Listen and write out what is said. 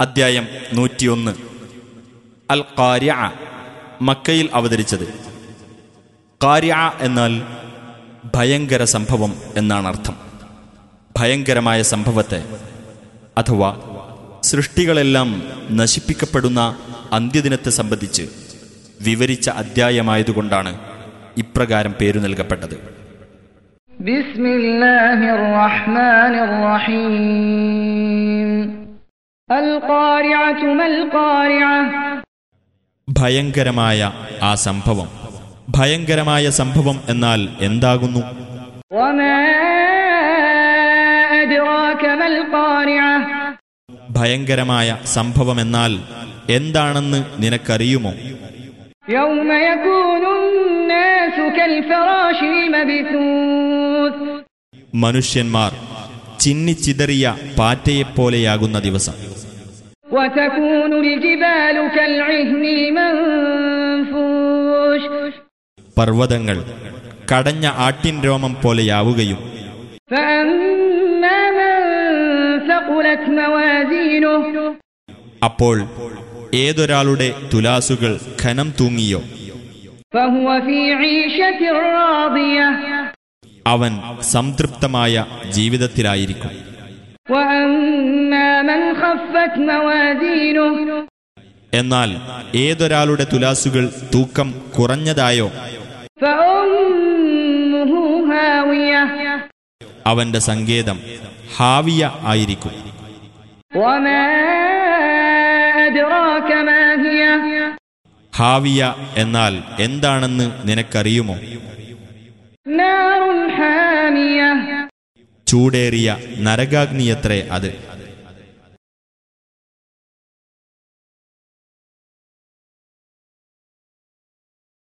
അദ്ധ്യായം നൂറ്റിയൊന്ന്. അൽ കാര്യ മക്കയിൽ അവതരിച്ചത്. കാര്യ എന്നാൽ ഭയങ്കര സംഭവം എന്നാണ് അർത്ഥം. ഭയങ്കരമായ സംഭവത്തെ അഥവാ സൃഷ്ടികളെല്ലാം നശിപ്പിക്കപ്പെടുന്ന അന്ത്യദിനത്തെ സംബന്ധിച്ച് വിവരിച്ച അദ്ധ്യായമായതുകൊണ്ടാണ് ഇപ്രകാരം പേരു നൽകപ്പെട്ടത്. ബിസ്മില്ലാഹിർ റഹ്മാനിർ റഹീം. ഭയങ്കരമായ ആ സംഭവം. ഭയങ്കരമായ സംഭവം എന്നാൽ എന്താകുന്നു? ഭയങ്കരമായ സംഭവം എന്നാൽ എന്താണെന്ന് നിനക്കറിയുമോ? മനുഷ്യന്മാർ ചിന്നിച്ചിതറിയ പാറ്റയെപ്പോലെയാകുന്ന ദിവസം. وتكون الجبال كالعهن المنفوش പർവ്വതങ്ങൾ കടഞ്ഞ ആട്ടിൻ രോമം പോലെയാവുകയും فأما من ثقلت موازينه അപ്പോൾ ഏതൊരാളുടെ തുലാസുകൾ ഖനം തൂങ്ങിയോ فهو في عيشة راضية അവൻ സംതൃപ്തമായ ജീവിതത്തിലായിരിക്കും എന്നാൽ ഏതൊരാളുടെ തുലാസുകൾ തൂക്കം കുറഞ്ഞതായോ? അവന്റെ സങ്കേതം ഹാവിയ ആയിരിക്കും. ഹാവിയ എന്നാൽ എന്താണെന്ന് നിനക്കറിയുമോ? ചൂടേറിയ നരകാഗ്നിയത്രേ അത്.